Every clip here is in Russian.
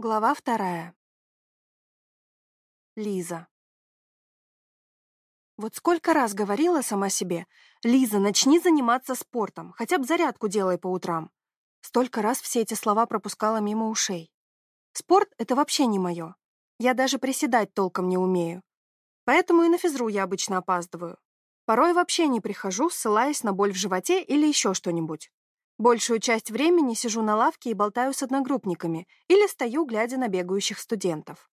Глава вторая. Лиза. Вот сколько раз говорила сама себе, «Лиза, начни заниматься спортом, хотя бы зарядку делай по утрам». Столько раз все эти слова пропускала мимо ушей. Спорт — это вообще не мое. Я даже приседать толком не умею. Поэтому и на физру я обычно опаздываю. Порой вообще не прихожу, ссылаясь на боль в животе или еще что-нибудь. Большую часть времени сижу на лавке и болтаю с одногруппниками или стою, глядя на бегающих студентов.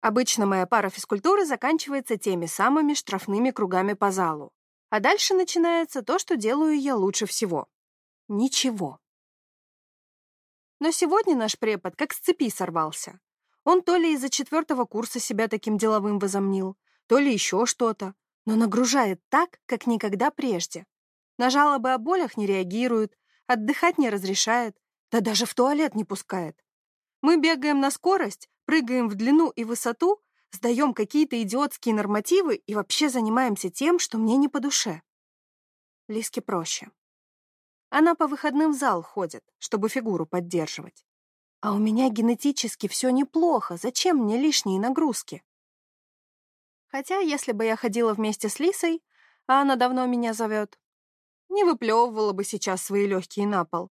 Обычно моя пара физкультуры заканчивается теми самыми штрафными кругами по залу. А дальше начинается то, что делаю я лучше всего. Ничего. Но сегодня наш препод как с цепи сорвался. Он то ли из-за четвертого курса себя таким деловым возомнил, то ли еще что-то, но нагружает так, как никогда прежде. На жалобы о болях не реагирует, Отдыхать не разрешает, да даже в туалет не пускает. Мы бегаем на скорость, прыгаем в длину и высоту, сдаем какие-то идиотские нормативы и вообще занимаемся тем, что мне не по душе. Лиске проще. Она по выходным в зал ходит, чтобы фигуру поддерживать. А у меня генетически все неплохо, зачем мне лишние нагрузки? Хотя, если бы я ходила вместе с Лисой, а она давно меня зовет, не выплевывала бы сейчас свои легкие на пол.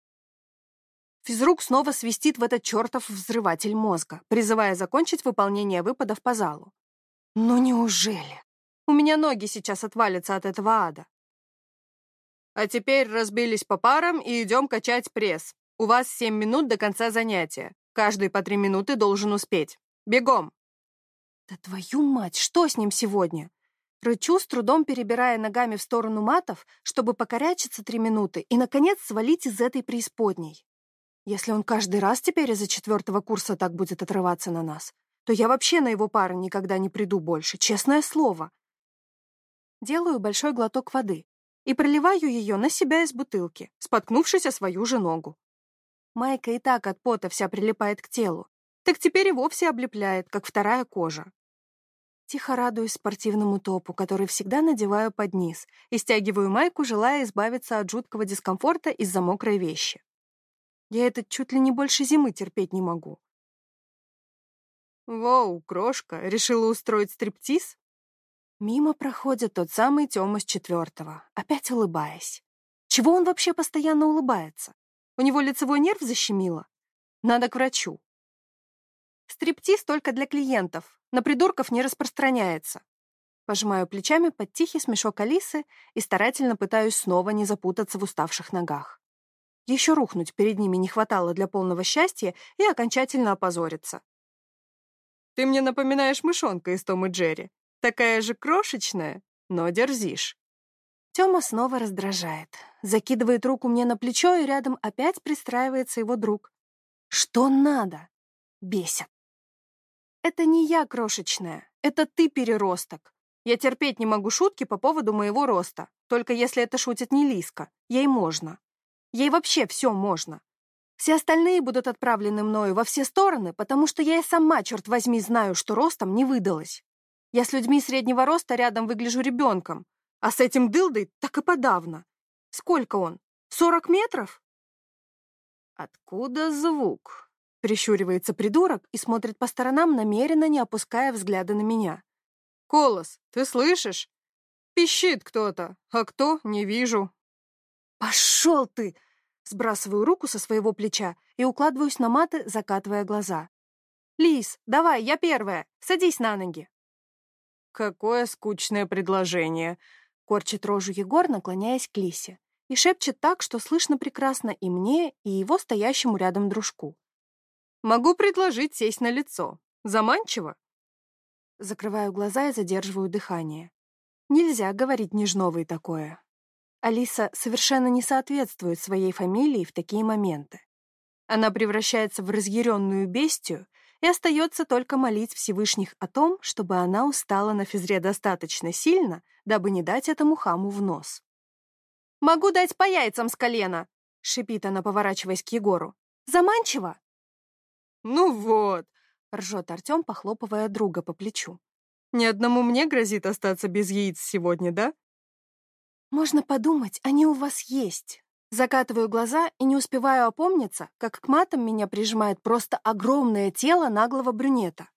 Физрук снова свистит в этот чертов взрыватель мозга, призывая закончить выполнение выпадов по залу. Ну неужели? У меня ноги сейчас отвалятся от этого ада. А теперь разбились по парам и идем качать пресс. У вас семь минут до конца занятия. Каждый по три минуты должен успеть. Бегом! Да твою мать, что с ним сегодня? Рычу, с трудом перебирая ногами в сторону матов, чтобы покорячиться три минуты и, наконец, свалить из этой преисподней. Если он каждый раз теперь из-за четвертого курса так будет отрываться на нас, то я вообще на его пары никогда не приду больше, честное слово. Делаю большой глоток воды и проливаю ее на себя из бутылки, споткнувшись о свою же ногу. Майка и так от пота вся прилипает к телу, так теперь и вовсе облепляет, как вторая кожа. Тихо радуюсь спортивному топу, который всегда надеваю под низ, и стягиваю майку, желая избавиться от жуткого дискомфорта из-за мокрой вещи. Я это чуть ли не больше зимы терпеть не могу. «Воу, крошка, решила устроить стриптиз?» Мимо проходит тот самый Тёма с четвертого, опять улыбаясь. Чего он вообще постоянно улыбается? У него лицевой нерв защемило? Надо к врачу. Стриптиз только для клиентов, на придурков не распространяется. Пожимаю плечами под тихий смешок Алисы и старательно пытаюсь снова не запутаться в уставших ногах. Еще рухнуть перед ними не хватало для полного счастья и окончательно опозориться. «Ты мне напоминаешь мышонка из Том Джерри. Такая же крошечная, но дерзишь». Тёма снова раздражает. Закидывает руку мне на плечо, и рядом опять пристраивается его друг. «Что надо?» Бесит. Это не я крошечная, это ты переросток. Я терпеть не могу шутки по поводу моего роста, только если это шутит не Лиска. Ей можно. Ей вообще все можно. Все остальные будут отправлены мною во все стороны, потому что я и сама, черт возьми, знаю, что ростом не выдалось. Я с людьми среднего роста рядом выгляжу ребенком, а с этим дылдой так и подавно. Сколько он? Сорок метров? Откуда звук? Прищуривается придурок и смотрит по сторонам, намеренно не опуская взгляда на меня. «Колос, ты слышишь? Пищит кто-то, а кто — не вижу». «Пошел ты!» Сбрасываю руку со своего плеча и укладываюсь на маты, закатывая глаза. «Лис, давай, я первая. Садись на ноги». «Какое скучное предложение!» — корчит рожу Егор, наклоняясь к Лисе, и шепчет так, что слышно прекрасно и мне, и его стоящему рядом дружку. Могу предложить сесть на лицо. Заманчиво?» Закрываю глаза и задерживаю дыхание. Нельзя говорить Нежновой такое. Алиса совершенно не соответствует своей фамилии в такие моменты. Она превращается в разъяренную бестию, и остается только молить Всевышних о том, чтобы она устала на физре достаточно сильно, дабы не дать этому хаму в нос. «Могу дать по яйцам с колена!» — шипит она, поворачиваясь к Егору. «Заманчиво!» «Ну вот», — ржет Артем, похлопывая друга по плечу. «Ни одному мне грозит остаться без яиц сегодня, да?» «Можно подумать, они у вас есть», — Закатываю глаза и не успеваю опомниться, как к матам меня прижимает просто огромное тело наглого брюнета.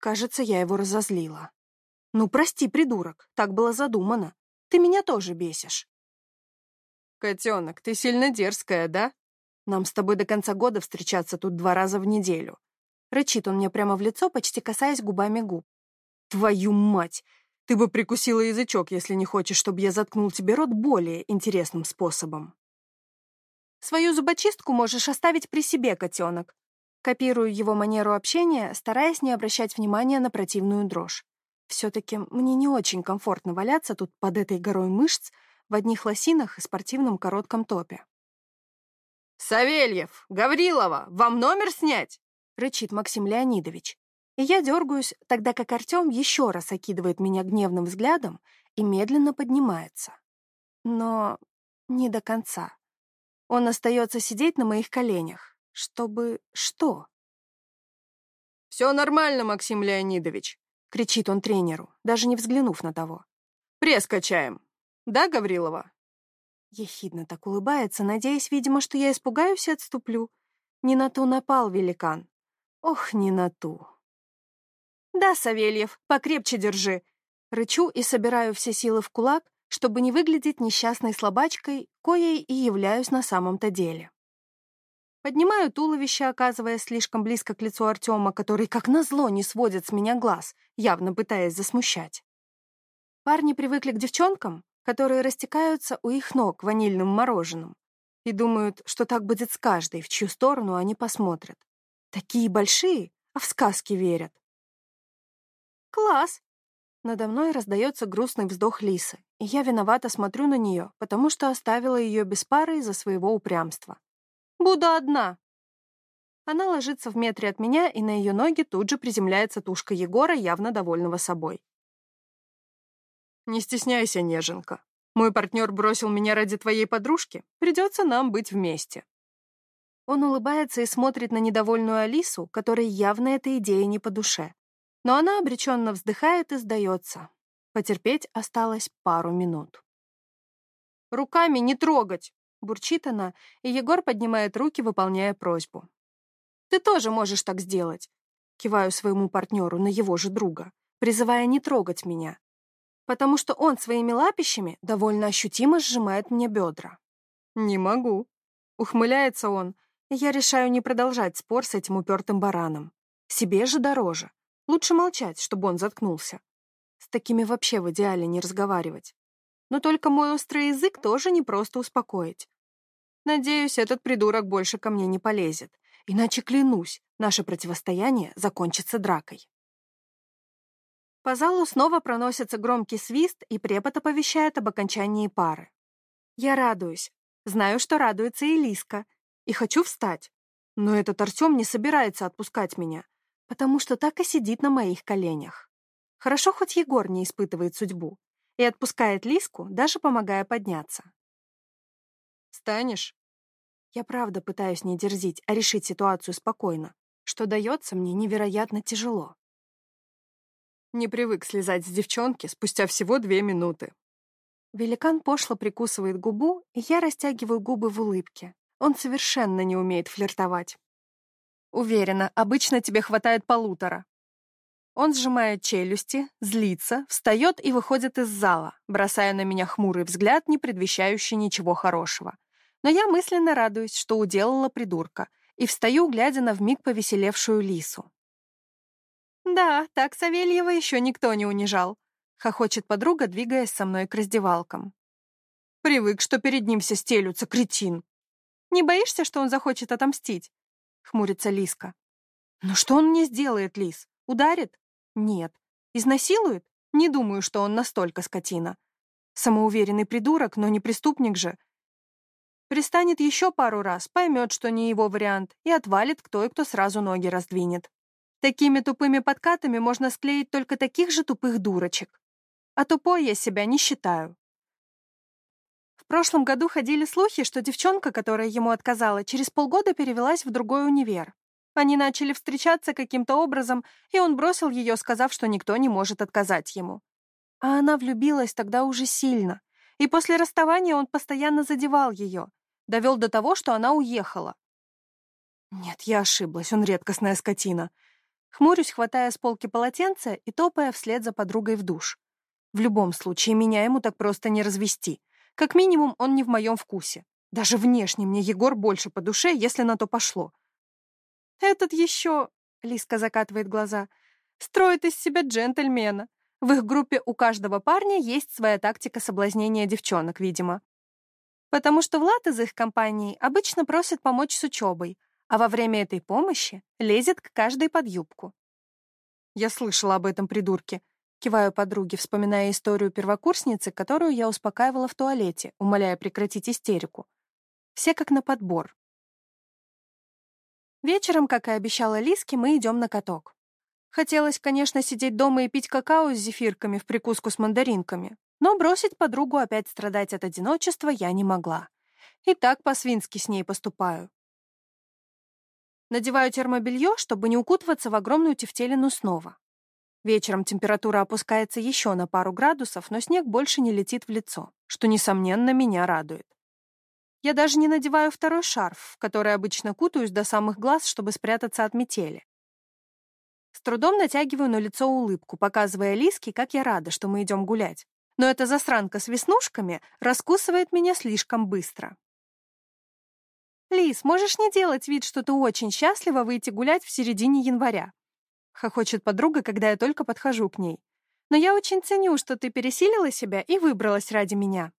Кажется, я его разозлила. Ну, прости, придурок, так было задумано. Ты меня тоже бесишь. Котенок, ты сильно дерзкая, да? Нам с тобой до конца года встречаться тут два раза в неделю. Рычит он мне прямо в лицо, почти касаясь губами губ. Твою мать! Ты бы прикусила язычок, если не хочешь, чтобы я заткнул тебе рот более интересным способом. Свою зубочистку можешь оставить при себе, котенок. Копирую его манеру общения, стараясь не обращать внимания на противную дрожь. Все-таки мне не очень комфортно валяться тут под этой горой мышц в одних лосинах и спортивном коротком топе. «Савельев! Гаврилова! Вам номер снять?» — рычит Максим Леонидович. И я дергаюсь, тогда как Артем еще раз окидывает меня гневным взглядом и медленно поднимается. Но не до конца. Он остается сидеть на моих коленях, чтобы что? «Все нормально, Максим Леонидович», — кричит он тренеру, даже не взглянув на того. «Пресс качаем. Да, Гаврилова?» Ехидно так улыбается, надеясь, видимо, что я испугаюсь и отступлю. Не на ту напал великан. Ох, не на ту. «Да, Савельев, покрепче держи!» Рычу и собираю все силы в кулак, чтобы не выглядеть несчастной слабачкой, коей и являюсь на самом-то деле. Поднимаю туловище, оказываясь слишком близко к лицу Артема, который, как назло, не сводит с меня глаз, явно пытаясь засмущать. Парни привыкли к девчонкам, которые растекаются у их ног ванильным мороженым, и думают, что так будет с каждой, в чью сторону они посмотрят. Такие большие, а в сказки верят. «Класс!» Надо мной раздается грустный вздох Лисы, и я виновато смотрю на нее, потому что оставила ее без пары из-за своего упрямства. «Буду одна!» Она ложится в метре от меня, и на ее ноги тут же приземляется тушка Егора, явно довольного собой. «Не стесняйся, неженка. Мой партнер бросил меня ради твоей подружки. Придется нам быть вместе». Он улыбается и смотрит на недовольную Алису, которой явно эта идея не по душе. Но она обреченно вздыхает и сдается. Потерпеть осталось пару минут. «Руками не трогать!» — бурчит она, и Егор поднимает руки, выполняя просьбу. «Ты тоже можешь так сделать!» — киваю своему партнеру на его же друга, призывая не трогать меня, потому что он своими лапищами довольно ощутимо сжимает мне бедра. «Не могу», — ухмыляется он, и я решаю не продолжать спор с этим упертым бараном. Себе же дороже. Лучше молчать, чтобы он заткнулся. С такими вообще в идеале не разговаривать. Но только мой острый язык тоже не просто успокоить. Надеюсь, этот придурок больше ко мне не полезет. Иначе, клянусь, наше противостояние закончится дракой. По залу снова проносится громкий свист, и препод оповещает об окончании пары. Я радуюсь. Знаю, что радуется и Лиска. И хочу встать. Но этот Артем не собирается отпускать меня, потому что так и сидит на моих коленях. Хорошо, хоть Егор не испытывает судьбу и отпускает Лиску, даже помогая подняться. «Станешь?» Я правда пытаюсь не дерзить, а решить ситуацию спокойно, что дается мне невероятно тяжело. Не привык слезать с девчонки спустя всего две минуты. Великан пошло прикусывает губу, и я растягиваю губы в улыбке. Он совершенно не умеет флиртовать. Уверена, обычно тебе хватает полутора. Он сжимает челюсти, злится, встает и выходит из зала, бросая на меня хмурый взгляд, не предвещающий ничего хорошего. Но я мысленно радуюсь, что уделала придурка, и встаю, глядя на вмиг повеселевшую лису. «Да, так Савельева еще никто не унижал», — хохочет подруга, двигаясь со мной к раздевалкам. «Привык, что перед ним все стелются, кретин». «Не боишься, что он захочет отомстить?» — хмурится Лиска. «Ну что он мне сделает, Лис? Ударит? Нет. Изнасилует? Не думаю, что он настолько скотина. Самоуверенный придурок, но не преступник же. Пристанет еще пару раз, поймет, что не его вариант, и отвалит кто и кто сразу ноги раздвинет. Такими тупыми подкатами можно склеить только таких же тупых дурочек. А тупой я себя не считаю. В прошлом году ходили слухи, что девчонка, которая ему отказала, через полгода перевелась в другой универ. Они начали встречаться каким-то образом, и он бросил ее, сказав, что никто не может отказать ему. А она влюбилась тогда уже сильно, и после расставания он постоянно задевал ее, Довел до того, что она уехала. Нет, я ошиблась, он редкостная скотина. Хмурюсь, хватая с полки полотенце и топая вслед за подругой в душ. В любом случае, меня ему так просто не развести. Как минимум, он не в моем вкусе. Даже внешне мне Егор больше по душе, если на то пошло. Этот еще, Лиска закатывает глаза, строит из себя джентльмена. В их группе у каждого парня есть своя тактика соблазнения девчонок, видимо. Потому что Влад из их компании обычно просит помочь с учебой, а во время этой помощи лезет к каждой под юбку. Я слышала об этом придурке. Киваю подруге, вспоминая историю первокурсницы, которую я успокаивала в туалете, умоляя прекратить истерику. Все как на подбор. Вечером, как и обещала Лиске, мы идем на каток. Хотелось, конечно, сидеть дома и пить какао с зефирками в прикуску с мандаринками, но бросить подругу опять страдать от одиночества я не могла. И так по-свински с ней поступаю. Надеваю термобелье, чтобы не укутываться в огромную тефтелину снова. Вечером температура опускается еще на пару градусов, но снег больше не летит в лицо, что, несомненно, меня радует. Я даже не надеваю второй шарф, в который обычно кутаюсь до самых глаз, чтобы спрятаться от метели. С трудом натягиваю на лицо улыбку, показывая Лиске, как я рада, что мы идем гулять. Но эта засранка с веснушками раскусывает меня слишком быстро. «Лис, можешь не делать вид, что ты очень счастлива выйти гулять в середине января?» — хохочет подруга, когда я только подхожу к ней. «Но я очень ценю, что ты пересилила себя и выбралась ради меня».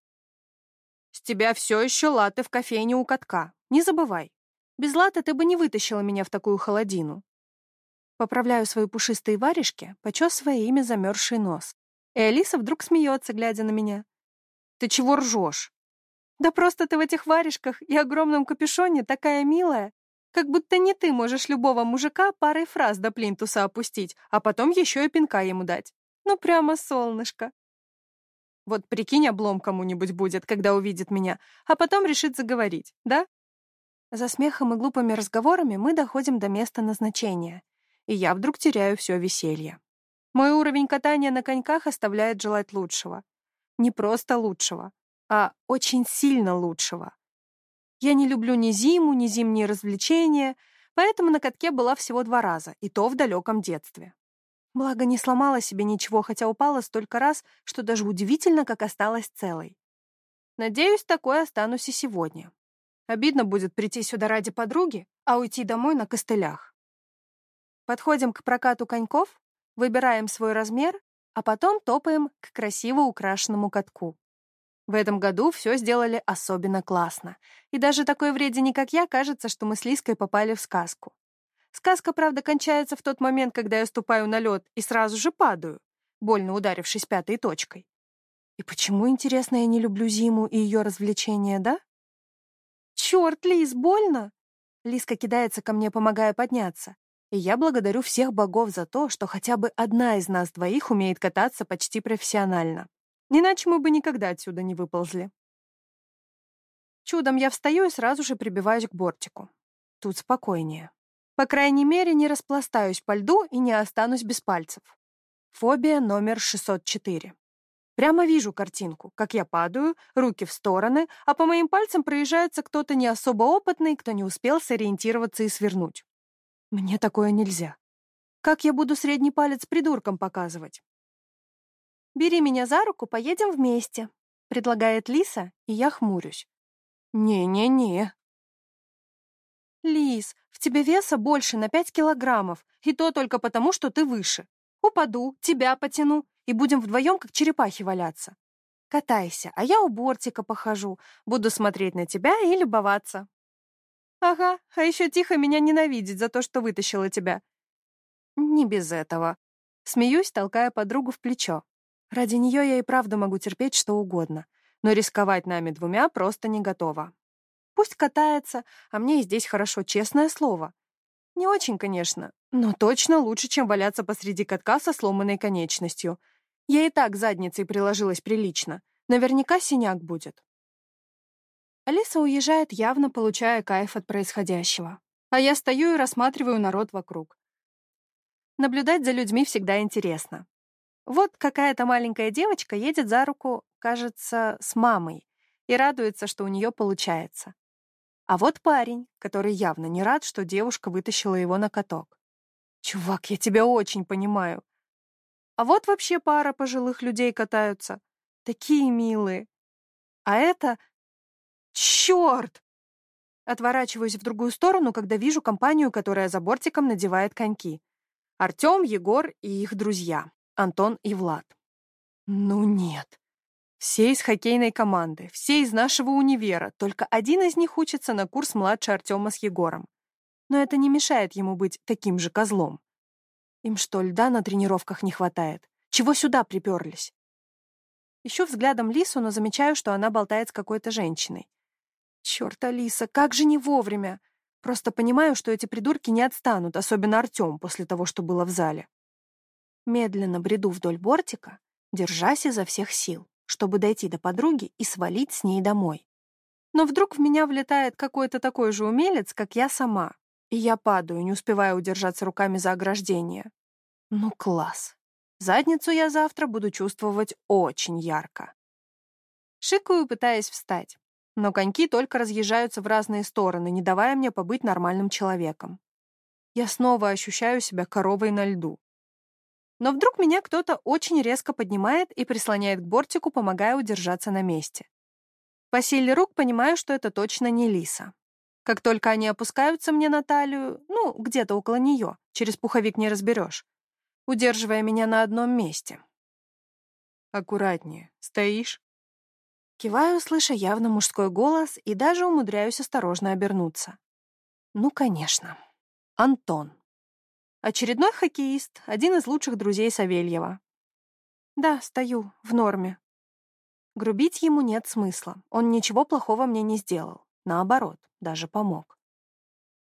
«С тебя все еще латы в кофейне у катка. Не забывай. Без латы ты бы не вытащила меня в такую холодину». Поправляю свои пушистые варежки, почесывая ими замерзший нос. И Алиса вдруг смеется, глядя на меня. «Ты чего ржешь?» «Да просто ты в этих варежках и огромном капюшоне такая милая, как будто не ты можешь любого мужика парой фраз до плинтуса опустить, а потом еще и пинка ему дать. Ну прямо солнышко. Вот прикинь, облом кому-нибудь будет, когда увидит меня, а потом решит заговорить, да? За смехом и глупыми разговорами мы доходим до места назначения, и я вдруг теряю все веселье. Мой уровень катания на коньках оставляет желать лучшего. Не просто лучшего, а очень сильно лучшего. Я не люблю ни зиму, ни зимние развлечения, поэтому на катке была всего два раза, и то в далеком детстве. Благо, не сломала себе ничего, хотя упала столько раз, что даже удивительно, как осталась целой. Надеюсь, такой останусь и сегодня. Обидно будет прийти сюда ради подруги, а уйти домой на костылях. Подходим к прокату коньков, выбираем свой размер, а потом топаем к красиво украшенному катку. В этом году все сделали особенно классно. И даже такой вредине, как я, кажется, что мы с Лиской попали в сказку. Сказка, правда, кончается в тот момент, когда я ступаю на лед и сразу же падаю, больно ударившись пятой точкой. И почему, интересно, я не люблю зиму и ее развлечения, да? Черт, Лиз, больно? Лиска кидается ко мне, помогая подняться. И я благодарю всех богов за то, что хотя бы одна из нас двоих умеет кататься почти профессионально. Иначе мы бы никогда отсюда не выползли. Чудом я встаю и сразу же прибиваюсь к бортику. Тут спокойнее. По крайней мере, не распластаюсь по льду и не останусь без пальцев. Фобия номер 604. Прямо вижу картинку, как я падаю, руки в стороны, а по моим пальцам проезжается кто-то не особо опытный, кто не успел сориентироваться и свернуть. Мне такое нельзя. Как я буду средний палец придуркам показывать? «Бери меня за руку, поедем вместе», — предлагает Лиса, и я хмурюсь. «Не-не-не», «Лис, в тебе веса больше на пять килограммов, и то только потому, что ты выше. Упаду, тебя потяну, и будем вдвоем как черепахи валяться. Катайся, а я у бортика похожу, буду смотреть на тебя и любоваться». «Ага, а еще тихо меня ненавидеть за то, что вытащила тебя». «Не без этого». Смеюсь, толкая подругу в плечо. Ради нее я и правда могу терпеть что угодно, но рисковать нами двумя просто не готова. Пусть катается, а мне и здесь хорошо, честное слово. Не очень, конечно, но точно лучше, чем валяться посреди катка со сломанной конечностью. Я и так задницей приложилась прилично. Наверняка синяк будет. Алиса уезжает, явно получая кайф от происходящего. А я стою и рассматриваю народ вокруг. Наблюдать за людьми всегда интересно. Вот какая-то маленькая девочка едет за руку, кажется, с мамой, и радуется, что у нее получается. А вот парень, который явно не рад, что девушка вытащила его на каток. Чувак, я тебя очень понимаю. А вот вообще пара пожилых людей катаются. Такие милые. А это... Черт! Отворачиваюсь в другую сторону, когда вижу компанию, которая за бортиком надевает коньки. Артем, Егор и их друзья, Антон и Влад. Ну нет. Все из хоккейной команды, все из нашего универа, только один из них учится на курс младше Артема с Егором. Но это не мешает ему быть таким же козлом. Им что, льда на тренировках не хватает? Чего сюда приперлись? Ищу взглядом Лису, но замечаю, что она болтает с какой-то женщиной. Черт, Алиса, как же не вовремя! Просто понимаю, что эти придурки не отстанут, особенно Артем, после того, что было в зале. Медленно бреду вдоль бортика, держась изо всех сил чтобы дойти до подруги и свалить с ней домой. Но вдруг в меня влетает какой-то такой же умелец, как я сама, и я падаю, не успевая удержаться руками за ограждение. Ну, класс. Задницу я завтра буду чувствовать очень ярко. Шикаю, пытаясь встать, но коньки только разъезжаются в разные стороны, не давая мне побыть нормальным человеком. Я снова ощущаю себя коровой на льду. Но вдруг меня кто-то очень резко поднимает и прислоняет к бортику, помогая удержаться на месте. По силе рук понимаю, что это точно не лиса. Как только они опускаются мне на талию, ну, где-то около нее, через пуховик не разберешь, удерживая меня на одном месте. «Аккуратнее. Стоишь?» Киваю, слыша явно мужской голос, и даже умудряюсь осторожно обернуться. Ну, конечно. Антон. Очередной хоккеист, один из лучших друзей Савельева. Да, стою, в норме. Грубить ему нет смысла. Он ничего плохого мне не сделал. Наоборот, даже помог.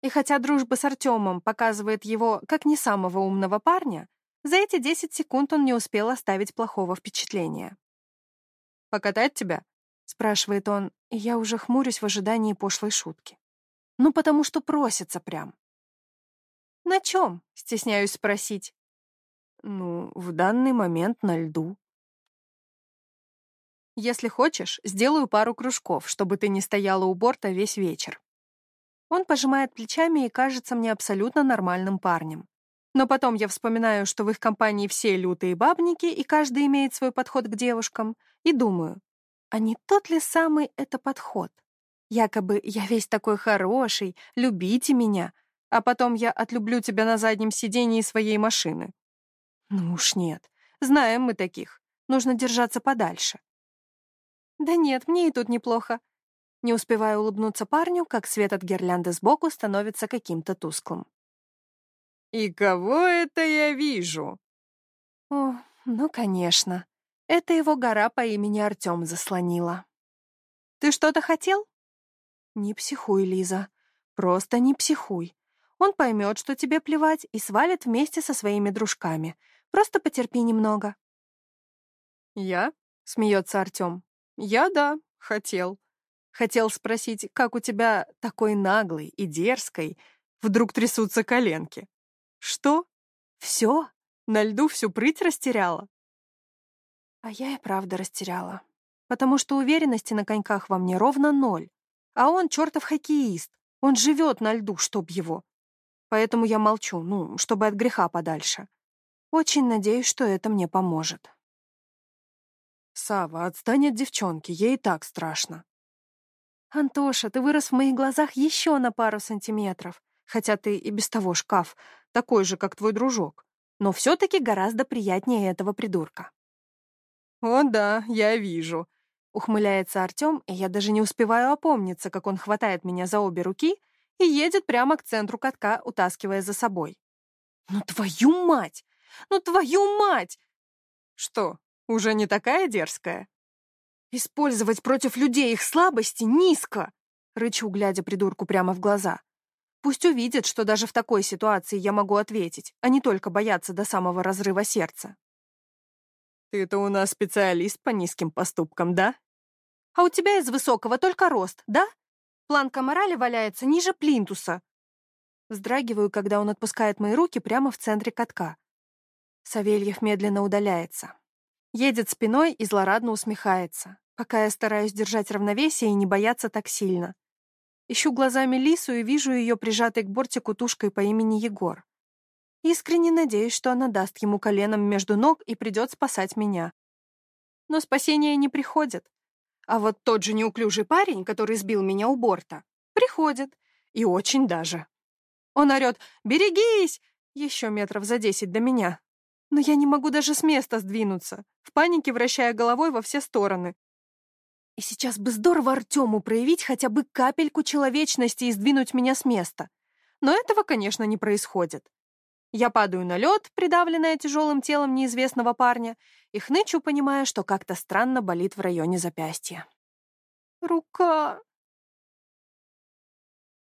И хотя дружба с Артемом показывает его как не самого умного парня, за эти 10 секунд он не успел оставить плохого впечатления. «Покатать тебя?» — спрашивает он, и я уже хмурюсь в ожидании пошлой шутки. Ну, потому что просится прям. «На чем?» — стесняюсь спросить. «Ну, в данный момент на льду». «Если хочешь, сделаю пару кружков, чтобы ты не стояла у борта весь вечер». Он пожимает плечами и кажется мне абсолютно нормальным парнем. Но потом я вспоминаю, что в их компании все лютые бабники, и каждый имеет свой подход к девушкам, и думаю, а не тот ли самый это подход? Якобы я весь такой хороший, любите меня, а потом я отлюблю тебя на заднем сидении своей машины. Ну уж нет. Знаем мы таких. Нужно держаться подальше. Да нет, мне и тут неплохо. Не успеваю улыбнуться парню, как свет от гирлянды сбоку становится каким-то тусклым. «И кого это я вижу?» О, ну, конечно. Это его гора по имени Артем заслонила. «Ты что-то хотел?» «Не психуй, Лиза. Просто не психуй. Он поймет, что тебе плевать, и свалит вместе со своими дружками. Просто потерпи немного». «Я?» — смеется Артем. «Я, да, хотел. Хотел спросить, как у тебя такой наглый и дерзкой вдруг трясутся коленки. Что? Все? На льду всю прыть растеряла?» А я и правда растеряла. Потому что уверенности на коньках во мне ровно ноль. А он чертов хоккеист. Он живет на льду, чтоб его. Поэтому я молчу, ну, чтобы от греха подальше. Очень надеюсь, что это мне поможет. Сава, отстань от девчонки, ей и так страшно. Антоша, ты вырос в моих глазах еще на пару сантиметров, хотя ты и без того шкаф, такой же, как твой дружок, но все-таки гораздо приятнее этого придурка. О да, я вижу. Ухмыляется Артем, и я даже не успеваю опомниться, как он хватает меня за обе руки и едет прямо к центру катка, утаскивая за собой. «Ну твою мать! Ну твою мать!» «Что, уже не такая дерзкая?» «Использовать против людей их слабости низко!» Рычу, глядя придурку прямо в глаза. Пусть увидит, что даже в такой ситуации я могу ответить, а не только бояться до самого разрыва сердца. «Ты-то у нас специалист по низким поступкам, да?» «А у тебя из высокого только рост, да?» Планка морали валяется ниже плинтуса. Вздрагиваю, когда он отпускает мои руки прямо в центре катка. Савельев медленно удаляется. Едет спиной и злорадно усмехается, пока я стараюсь держать равновесие и не бояться так сильно. Ищу глазами Лису и вижу ее прижатой к бортику тушкой по имени Егор. Искренне надеюсь, что она даст ему коленом между ног и придет спасать меня. Но спасение не приходит. А вот тот же неуклюжий парень, который сбил меня у борта, приходит. И очень даже. Он орет «Берегись!» еще метров за десять до меня. Но я не могу даже с места сдвинуться, в панике вращая головой во все стороны. И сейчас бы здорово Артему проявить хотя бы капельку человечности и сдвинуть меня с места. Но этого, конечно, не происходит. Я падаю на лед, придавленная тяжелым телом неизвестного парня, и хнычу, понимая, что как-то странно болит в районе запястья. «Рука!»